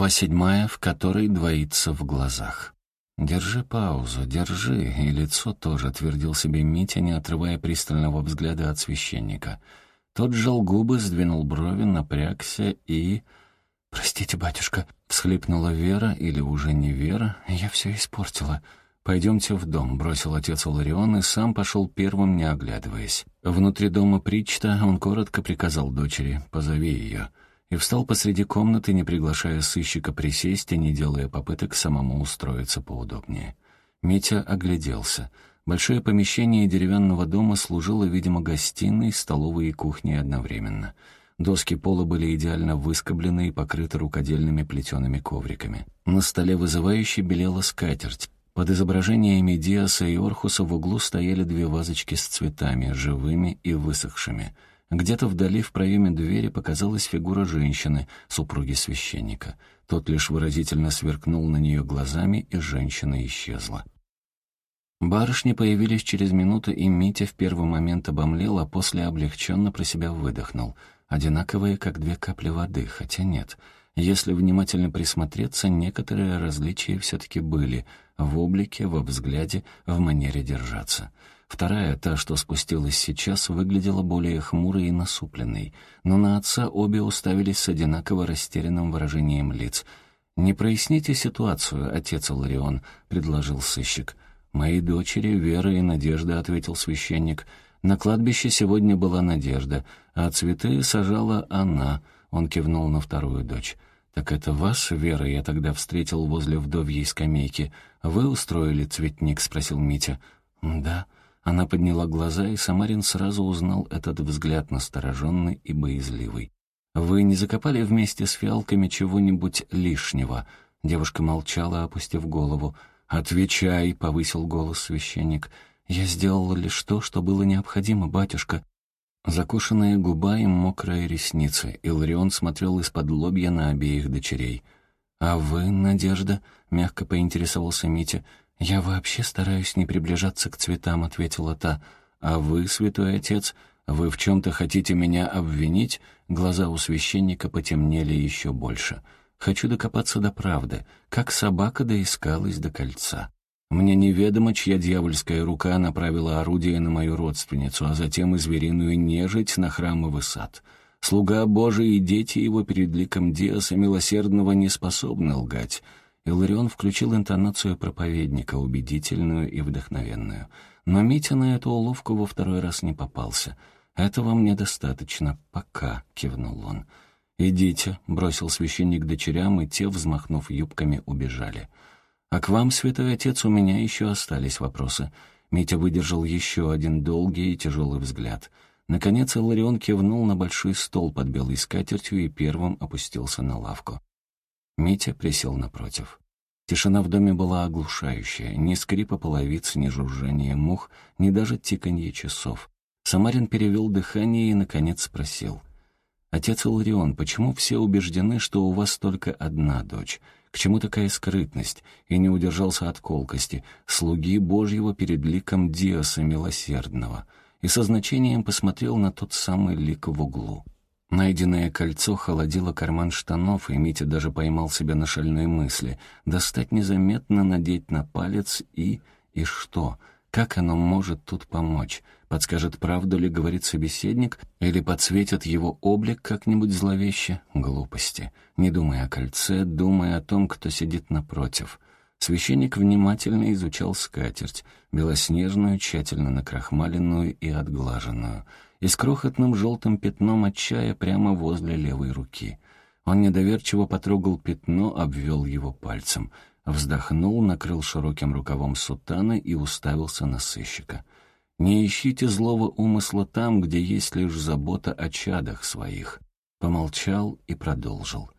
Глава седьмая, в которой двоится в глазах. «Держи паузу, держи», и лицо тоже, твердил себе Митя, не отрывая пристального взгляда от священника. Тот сжал губы, сдвинул брови, напрягся и... «Простите, батюшка», — всхлипнула Вера, или уже не Вера, «я все испортила». «Пойдемте в дом», — бросил отец Ларион и сам пошел первым, не оглядываясь. Внутри дома Причта он коротко приказал дочери «позови ее» и встал посреди комнаты, не приглашая сыщика присесть и не делая попыток самому устроиться поудобнее. Митя огляделся. Большое помещение деревянного дома служило, видимо, гостиной, столовой и кухней одновременно. Доски пола были идеально выскоблены и покрыты рукодельными плетеными ковриками. На столе вызывающе белела скатерть. Под изображениями Диаса и Орхуса в углу стояли две вазочки с цветами, живыми и высохшими — где-то вдали в проеме двери показалась фигура женщины, супруги священника. Тот лишь выразительно сверкнул на нее глазами, и женщина исчезла. Барышни появились через минуту, и Митя в первый момент обомлел, а после облегченно про себя выдохнул. Одинаковые, как две капли воды, хотя нет. Если внимательно присмотреться, некоторые различия все-таки были — в облике, во взгляде, в манере держаться — Вторая, та, что спустилась сейчас, выглядела более хмурой и насупленной, но на отца обе уставились с одинаково растерянным выражением лиц. «Не проясните ситуацию, отец Ларион», — предложил сыщик. «Мои дочери, Вера и Надежда», — ответил священник. «На кладбище сегодня была Надежда, а цветы сажала она», — он кивнул на вторую дочь. «Так это вас, Вера, я тогда встретил возле вдовьей скамейки. Вы устроили цветник?» — спросил Митя. «Да». Она подняла глаза, и Самарин сразу узнал этот взгляд настороженный и боязливый. «Вы не закопали вместе с фиалками чего-нибудь лишнего?» Девушка молчала, опустив голову. «Отвечай», — повысил голос священник. «Я сделала лишь то, что было необходимо, батюшка». Закушенная губа и мокрые ресницы. Иларион смотрел из-под лобья на обеих дочерей. «А вы, Надежда?» — мягко поинтересовался Митя. «Я вообще стараюсь не приближаться к цветам», — ответила та. «А вы, святой отец, вы в чем-то хотите меня обвинить?» Глаза у священника потемнели еще больше. «Хочу докопаться до правды, как собака доискалась до кольца. Мне неведомо, чья дьявольская рука направила орудие на мою родственницу, а затем и звериную нежить на храмовый сад. Слуга Божий и дети его перед ликом Диаса милосердного не способны лгать». Иларион включил интонацию проповедника, убедительную и вдохновенную. Но Митя на эту уловку во второй раз не попался. «Этого мне достаточно. Пока», — кивнул он. «Идите», — бросил священник дочерям, и те, взмахнув юбками, убежали. «А к вам, святой отец, у меня еще остались вопросы». Митя выдержал еще один долгий и тяжелый взгляд. Наконец Иларион кивнул на большой стол под белой скатертью и первым опустился на лавку. Митя присел напротив. Тишина в доме была оглушающая, ни скрипа половиц, ни жужжания мух, ни даже тиканье часов. Самарин перевел дыхание и, наконец, спросил. «Отец Иларион, почему все убеждены, что у вас только одна дочь? К чему такая скрытность?» И не удержался от колкости. «Слуги Божьего перед ликом Диаса Милосердного». И со значением посмотрел на тот самый лик в углу. Найденное кольцо холодило карман штанов, и Митя даже поймал себя на шальной мысли. Достать незаметно, надеть на палец и... И что? Как оно может тут помочь? Подскажет, правду ли говорит собеседник, или подсветит его облик как-нибудь зловеще? Глупости. Не думай о кольце, думай о том, кто сидит напротив. Священник внимательно изучал скатерть, белоснежную, тщательно накрахмаленную и отглаженную — и с крохотным желтым пятном от чая прямо возле левой руки. Он недоверчиво потрогал пятно, обвел его пальцем, вздохнул, накрыл широким рукавом сутаны и уставился на сыщика. «Не ищите злого умысла там, где есть лишь забота о чадах своих». Помолчал и продолжил.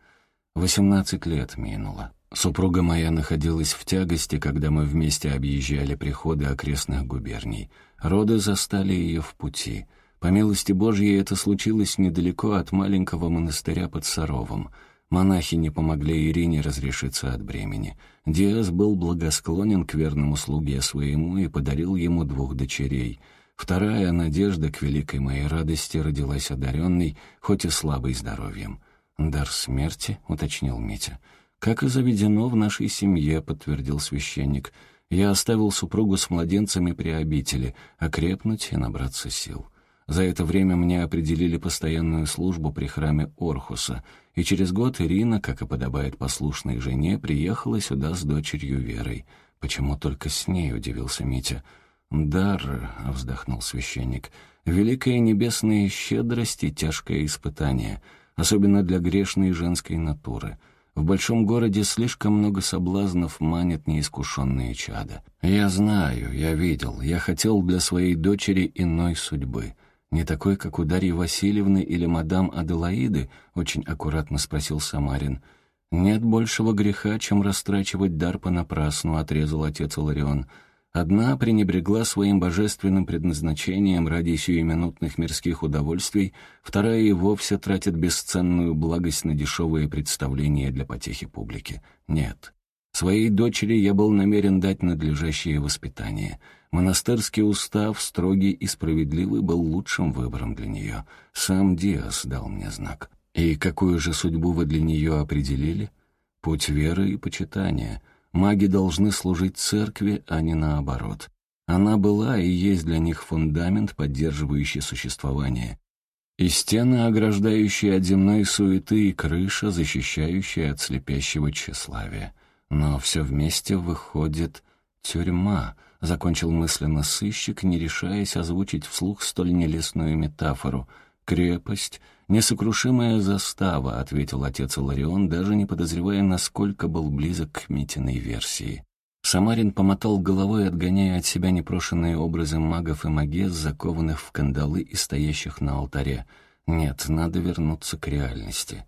«Восемнадцать лет минуло. Супруга моя находилась в тягости, когда мы вместе объезжали приходы окрестных губерний. Роды застали ее в пути». По милости Божьей это случилось недалеко от маленького монастыря под Саровом. Монахи не помогли Ирине разрешиться от бремени. Диас был благосклонен к верному слуге своему и подарил ему двух дочерей. Вторая надежда, к великой моей радости, родилась одаренной, хоть и слабой здоровьем. «Дар смерти», — уточнил Митя. «Как и заведено в нашей семье», — подтвердил священник. «Я оставил супругу с младенцами при обители, окрепнуть и набраться сил. За это время мне определили постоянную службу при храме Орхуса, и через год Ирина, как и подобает послушной жене, приехала сюда с дочерью Верой. Почему только с ней?» — удивился Митя. «Дар», — вздохнул священник, — «великая небесная щедрость и тяжкое испытание, особенно для грешной женской натуры». В большом городе слишком много соблазнов манят неискушенные чада. Я знаю, я видел, я хотел для своей дочери иной судьбы. Не такой, как у Дарьи Васильевны или мадам Аделаиды, очень аккуратно спросил Самарин. Нет большего греха, чем растрачивать дар понапрасну, отрезал отец Иларион. Одна пренебрегла своим божественным предназначением ради сиюминутных мирских удовольствий, вторая и вовсе тратит бесценную благость на дешевые представления для потехи публики. Нет. Своей дочери я был намерен дать надлежащее воспитание. Монастырский устав, строгий и справедливый, был лучшим выбором для нее. Сам Диас дал мне знак. И какую же судьбу вы для нее определили? Путь веры и почитания — Маги должны служить церкви, а не наоборот. Она была и есть для них фундамент, поддерживающий существование. И стены, ограждающие от земной суеты, и крыша, защищающая от слепящего тщеславия. Но все вместе выходит тюрьма, закончил мысленно сыщик, не решаясь озвучить вслух столь нелестную метафору. Крепость — «Несокрушимая застава», — ответил отец Иларион, даже не подозревая, насколько был близок к Митиной версии. Самарин помотал головой, отгоняя от себя непрошенные образы магов и магес, закованных в кандалы и стоящих на алтаре. «Нет, надо вернуться к реальности».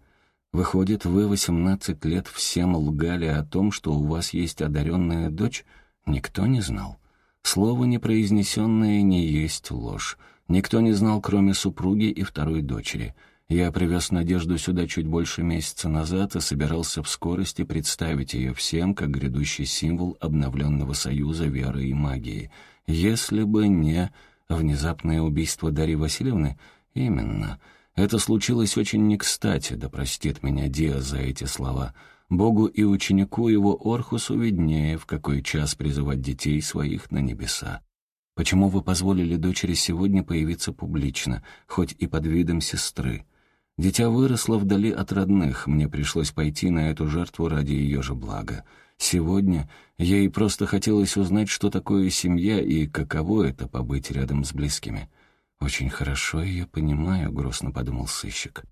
Выходит, вы восемнадцать лет всем лгали о том, что у вас есть одаренная дочь? Никто не знал. Слово непроизнесенное не есть ложь. Никто не знал, кроме супруги и второй дочери — я привез Надежду сюда чуть больше месяца назад и собирался в скорости представить ее всем как грядущий символ обновленного союза веры и магии. Если бы не внезапное убийство Дарьи Васильевны, именно. Это случилось очень не кстати, да простит меня Диа за эти слова. Богу и ученику его Орхусу виднее, в какой час призывать детей своих на небеса. Почему вы позволили дочери сегодня появиться публично, хоть и под видом сестры? Дитя выросло вдали от родных, мне пришлось пойти на эту жертву ради ее же блага. Сегодня ей просто хотелось узнать, что такое семья и каково это побыть рядом с близкими. «Очень хорошо ее понимаю», — грустно подумал сыщик.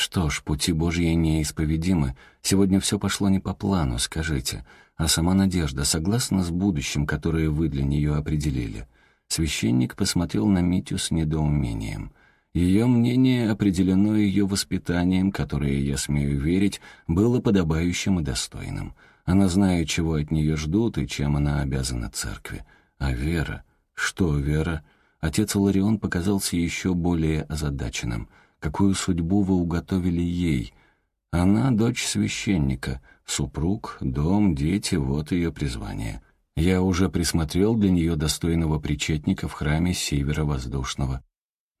«Что ж, пути Божьи неисповедимы. Сегодня все пошло не по плану, скажите. А сама Надежда согласна с будущим, которое вы для нее определили?» Священник посмотрел на Митю с недоумением. Ее мнение, определено ее воспитанием, которое, я смею верить, было подобающим и достойным. Она знает, чего от нее ждут и чем она обязана церкви. А Вера? Что Вера? Отец Ларион показался еще более озадаченным. Какую судьбу вы уготовили ей? Она дочь священника. Супруг, дом, дети — вот ее призвание. Я уже присмотрел для нее достойного причетника в храме Северо-Воздушного.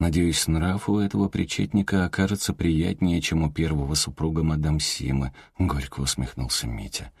Надеюсь, нрав у этого причетника окажется приятнее, чем у первого супруга мадам Симы», — горько усмехнулся Митя.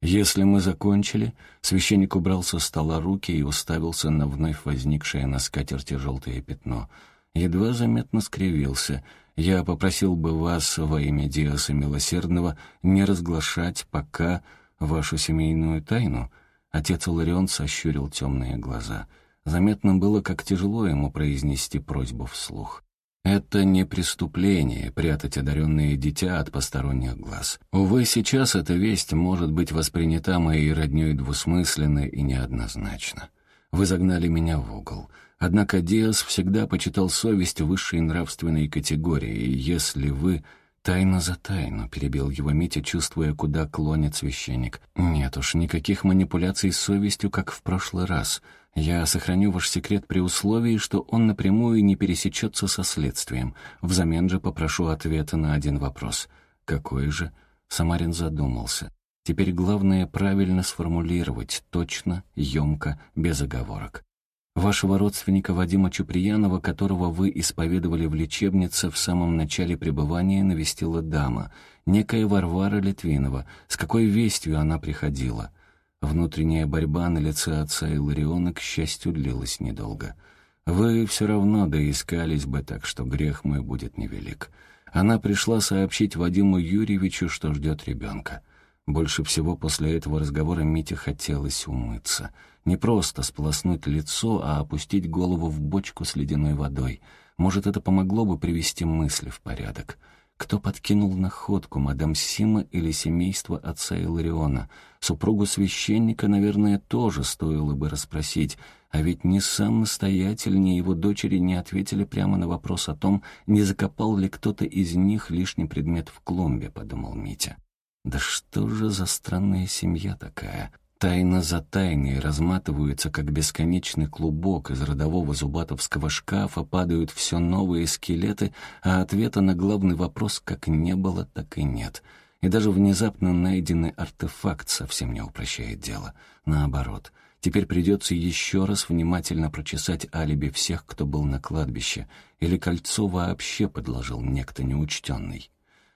«Если мы закончили...» Священник убрал со стола руки и уставился на вновь возникшее на скатерти желтое пятно. Едва заметно скривился. «Я попросил бы вас во имя Диаса Милосердного не разглашать пока вашу семейную тайну». Отец Иларион сощурил темные глаза — Заметно было, как тяжело ему произнести просьбу вслух. Это не преступление — прятать одаренное дитя от посторонних глаз. Увы, сейчас эта весть может быть воспринята моей роднёй двусмысленно и неоднозначно. Вы загнали меня в угол. Однако Диас всегда почитал совесть высшей нравственной категории, и если вы... «Тайна за тайну», — перебил его Митя, чувствуя, куда клонит священник. «Нет уж, никаких манипуляций с совестью, как в прошлый раз. Я сохраню ваш секрет при условии, что он напрямую не пересечется со следствием. Взамен же попрошу ответа на один вопрос. Какой же? Самарин задумался. Теперь главное правильно сформулировать, точно, емко, без оговорок. Вашего родственника Вадима Чуприянова, которого вы исповедовали в лечебнице в самом начале пребывания, навестила дама, некая Варвара Литвинова. С какой вестью она приходила? Внутренняя борьба на лице отца Илариона, к счастью, длилась недолго. Вы все равно доискались бы, так что грех мой будет невелик. Она пришла сообщить Вадиму Юрьевичу, что ждет ребенка. Больше всего после этого разговора Мите хотелось умыться — не просто сполоснуть лицо, а опустить голову в бочку с ледяной водой. Может, это помогло бы привести мысли в порядок. Кто подкинул находку, мадам Сима или семейство отца Илариона? Супругу священника, наверное, тоже стоило бы расспросить, а ведь ни сам настоятель, ни его дочери не ответили прямо на вопрос о том, не закопал ли кто-то из них лишний предмет в клумбе, подумал Митя. Да что же за странная семья такая? Тайна за тайной разматываются, как бесконечный клубок из родового зубатовского шкафа, падают все новые скелеты, а ответа на главный вопрос как не было, так и нет. И даже внезапно найденный артефакт совсем не упрощает дело. Наоборот, теперь придется еще раз внимательно прочесать алиби всех, кто был на кладбище, или кольцо вообще подложил некто неучтенный.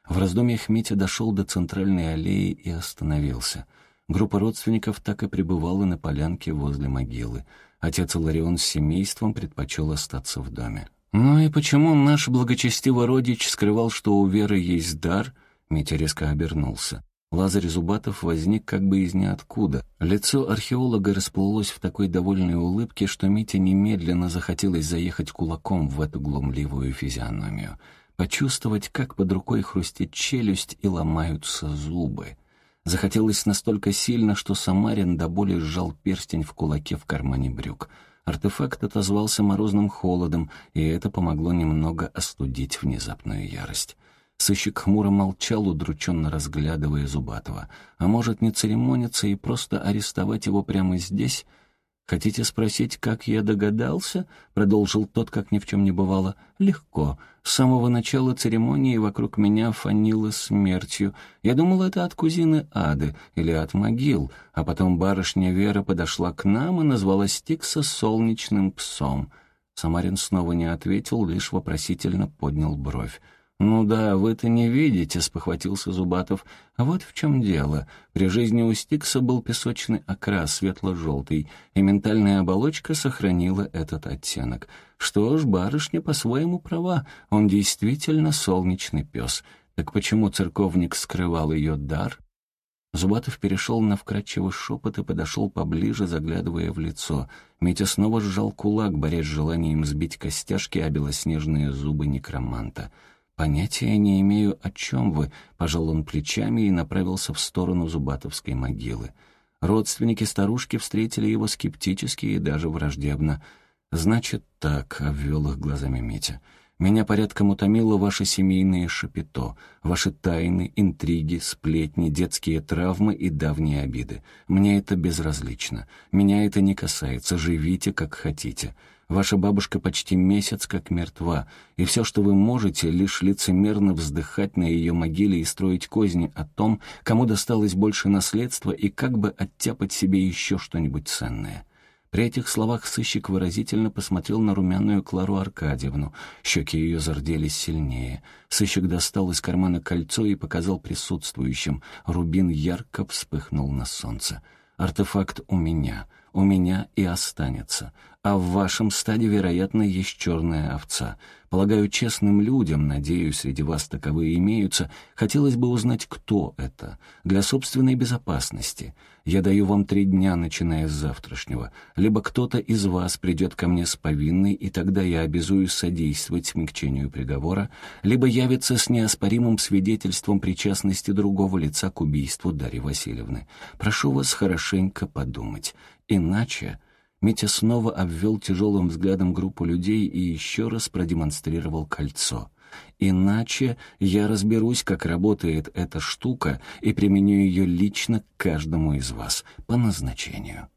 В раздумьях Митя дошел до центральной аллеи и остановился — Группа родственников так и пребывала на полянке возле могилы. Отец Ларион с семейством предпочел остаться в доме. «Ну и почему наш благочестивый родич скрывал, что у Веры есть дар?» Митя резко обернулся. Лазарь Зубатов возник как бы из ниоткуда. Лицо археолога расплылось в такой довольной улыбке, что Мите немедленно захотелось заехать кулаком в эту глумливую физиономию. Почувствовать, как под рукой хрустит челюсть и ломаются зубы. Захотелось настолько сильно, что Самарин до боли сжал перстень в кулаке в кармане брюк. Артефакт отозвался морозным холодом, и это помогло немного остудить внезапную ярость. Сыщик хмуро молчал, удрученно разглядывая Зубатова. А может, не церемониться и просто арестовать его прямо здесь? «Хотите спросить, как я догадался?» — продолжил тот, как ни в чем не бывало. «Легко. С самого начала церемонии вокруг меня фанило смертью. Я думал, это от кузины Ады или от могил, а потом барышня Вера подошла к нам и назвала Стикса солнечным псом». Самарин снова не ответил, лишь вопросительно поднял бровь. «Ну да, вы-то не видите», — спохватился Зубатов. «А вот в чем дело. При жизни у Стикса был песочный окрас, светло-желтый, и ментальная оболочка сохранила этот оттенок. Что ж, барышня по-своему права, он действительно солнечный пес. Так почему церковник скрывал ее дар?» Зубатов перешел на вкрадчивый шепот и подошел поближе, заглядывая в лицо. Митя снова сжал кулак, борясь с желанием сбить костяшки, а белоснежные зубы некроманта — «Понятия не имею, о чем вы», — пожал он плечами и направился в сторону Зубатовской могилы. Родственники старушки встретили его скептически и даже враждебно. «Значит так», — обвел их глазами Митя, — «меня порядком утомило ваше семейное шапито, ваши тайны, интриги, сплетни, детские травмы и давние обиды. Мне это безразлично. Меня это не касается, живите как хотите». Ваша бабушка почти месяц как мертва, и все, что вы можете, лишь лицемерно вздыхать на ее могиле и строить козни о том, кому досталось больше наследства и как бы оттяпать себе еще что-нибудь ценное. При этих словах сыщик выразительно посмотрел на румяную Клару Аркадьевну. Щеки ее зарделись сильнее. Сыщик достал из кармана кольцо и показал присутствующим. Рубин ярко вспыхнул на солнце. «Артефакт у меня у меня и останется. А в вашем стаде, вероятно, есть черная овца. Полагаю, честным людям, надеюсь, среди вас таковые имеются, хотелось бы узнать, кто это, для собственной безопасности. Я даю вам три дня, начиная с завтрашнего. Либо кто-то из вас придет ко мне с повинной, и тогда я обязуюсь содействовать смягчению приговора, либо явится с неоспоримым свидетельством причастности другого лица к убийству Дарьи Васильевны. Прошу вас хорошенько подумать. Иначе... Митя снова обвел тяжелым взглядом группу людей и еще раз продемонстрировал кольцо. Иначе я разберусь, как работает эта штука, и применю ее лично к каждому из вас, по назначению».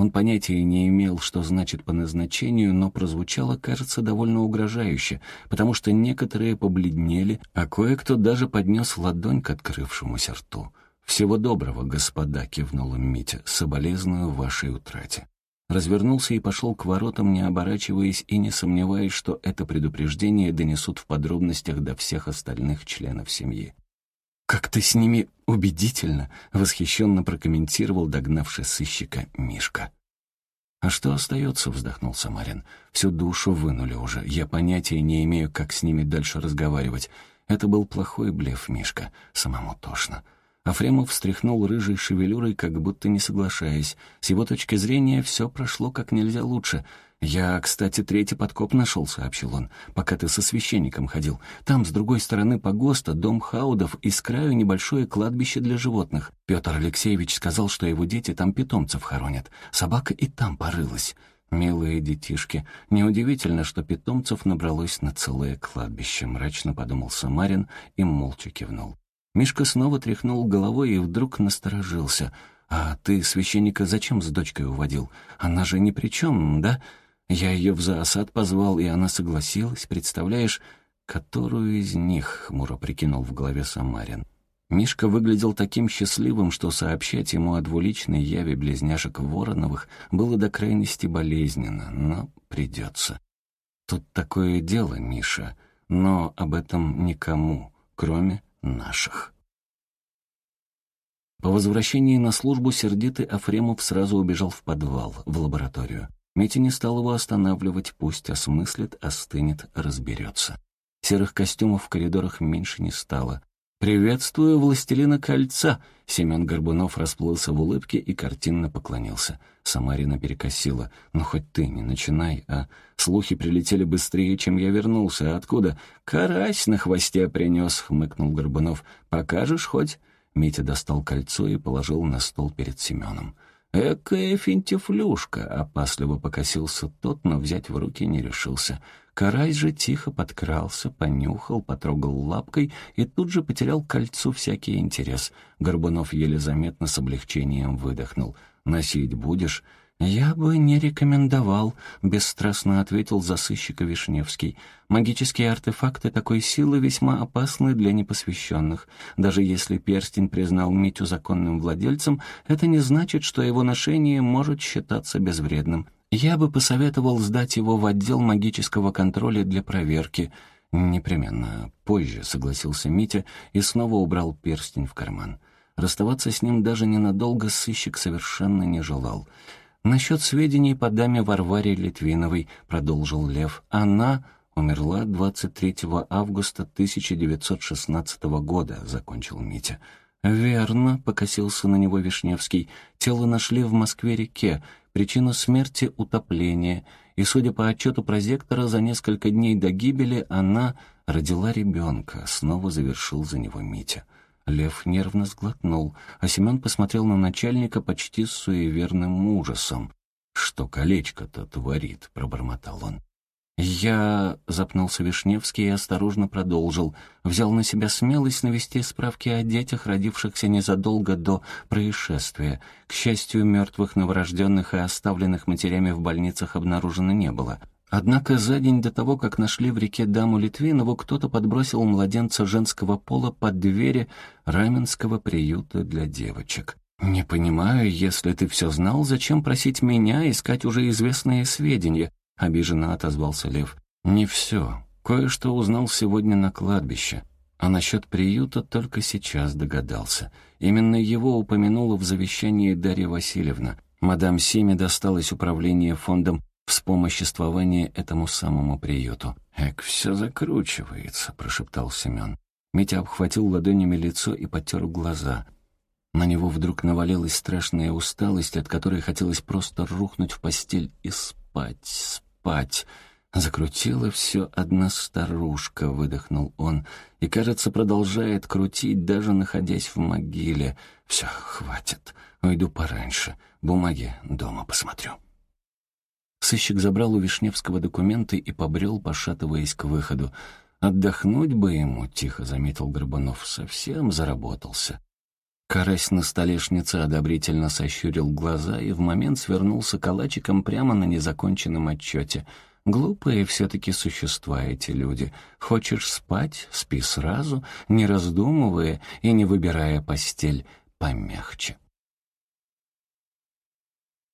Он понятия не имел, что значит «по назначению», но прозвучало, кажется, довольно угрожающе, потому что некоторые побледнели, а кое-кто даже поднес ладонь к открывшемуся рту. «Всего доброго, господа», — кивнул им Митя, — «соболезную вашей утрате». Развернулся и пошел к воротам, не оборачиваясь и не сомневаясь, что это предупреждение донесут в подробностях до всех остальных членов семьи. «Как ты с ними убедительно!» — восхищенно прокомментировал догнавший сыщика Мишка. «А что остается?» — вздохнул Самарин. «Всю душу вынули уже. Я понятия не имею, как с ними дальше разговаривать. Это был плохой блеф, Мишка. Самому тошно». Афремов встряхнул рыжей шевелюрой, как будто не соглашаясь. С его точки зрения все прошло как нельзя лучше — «Я, кстати, третий подкоп нашел», — сообщил он, «пока ты со священником ходил. Там, с другой стороны погоста, дом Хаудов и с краю небольшое кладбище для животных. Петр Алексеевич сказал, что его дети там питомцев хоронят. Собака и там порылась». «Милые детишки. Неудивительно, что питомцев набралось на целое кладбище», — мрачно подумал Самарин и молча кивнул. Мишка снова тряхнул головой и вдруг насторожился. «А ты священника зачем с дочкой уводил? Она же ни при чем, да?» Я ее в зоосад позвал, и она согласилась, представляешь, которую из них, хмуро прикинул в голове Самарин. Мишка выглядел таким счастливым, что сообщать ему о двуличной яве близняшек Вороновых было до крайности болезненно, но придется. Тут такое дело, Миша, но об этом никому, кроме наших. По возвращении на службу сердитый Афремов сразу убежал в подвал, в лабораторию. Митя не стал его останавливать, пусть осмыслит, остынет, разберется. Серых костюмов в коридорах меньше не стало. «Приветствую, властелина кольца!» Семен Горбунов расплылся в улыбке и картинно поклонился. Самарина перекосила. «Ну, хоть ты не начинай, а? Слухи прилетели быстрее, чем я вернулся. Откуда?» «Карась на хвосте принес», — хмыкнул Горбунов. «Покажешь хоть?» Митя достал кольцо и положил на стол перед Семеном. «Экая финтифлюшка!» — опасливо покосился тот, но взять в руки не решился. Карась же тихо подкрался, понюхал, потрогал лапкой и тут же потерял кольцу всякий интерес. Горбунов еле заметно с облегчением выдохнул. «Носить будешь?» «Я бы не рекомендовал», — бесстрастно ответил за Вишневский. «Магические артефакты такой силы весьма опасны для непосвященных. Даже если перстень признал Митю законным владельцем, это не значит, что его ношение может считаться безвредным. Я бы посоветовал сдать его в отдел магического контроля для проверки». «Непременно. Позже», — согласился Митя и снова убрал перстень в карман. Расставаться с ним даже ненадолго сыщик совершенно не желал. «Насчет сведений по даме Варваре Литвиновой», — продолжил Лев. «Она умерла 23 августа 1916 года», — закончил Митя. «Верно», — покосился на него Вишневский. «Тело нашли в Москве-реке. Причина смерти — утопление. И, судя по отчету прозектора, за несколько дней до гибели она родила ребенка», — снова завершил за него Митя. Лев нервно сглотнул, а Семен посмотрел на начальника почти с суеверным ужасом. «Что колечко-то творит?» — пробормотал он. «Я...» — запнулся Вишневский и осторожно продолжил. Взял на себя смелость навести справки о детях, родившихся незадолго до происшествия. К счастью, мертвых новорожденных и оставленных матерями в больницах обнаружено не было. Однако за день до того, как нашли в реке даму Литвинову, кто-то подбросил младенца женского пола под двери Раменского приюта для девочек. «Не понимаю, если ты все знал, зачем просить меня искать уже известные сведения?» — обиженно отозвался Лев. «Не все. Кое-что узнал сегодня на кладбище. А насчет приюта только сейчас догадался. Именно его упомянула в завещании Дарья Васильевна. Мадам Симе досталось управление фондом вспомоществование этому самому приюту. «Эк, все закручивается», — прошептал Семен. Митя обхватил ладонями лицо и потер глаза. На него вдруг навалилась страшная усталость, от которой хотелось просто рухнуть в постель и спать, спать. Закрутила все одна старушка, выдохнул он, и, кажется, продолжает крутить, даже находясь в могиле. Все, хватит, уйду пораньше, бумаги дома посмотрю. Сыщик забрал у Вишневского документы и побрел, пошатываясь к выходу. «Отдохнуть бы ему», — тихо заметил Горбунов, — «совсем заработался». Карась на столешнице одобрительно сощурил глаза и в момент свернулся калачиком прямо на незаконченном отчете. Глупые все-таки существа эти люди. Хочешь спать — спи сразу, не раздумывая и не выбирая постель помягче.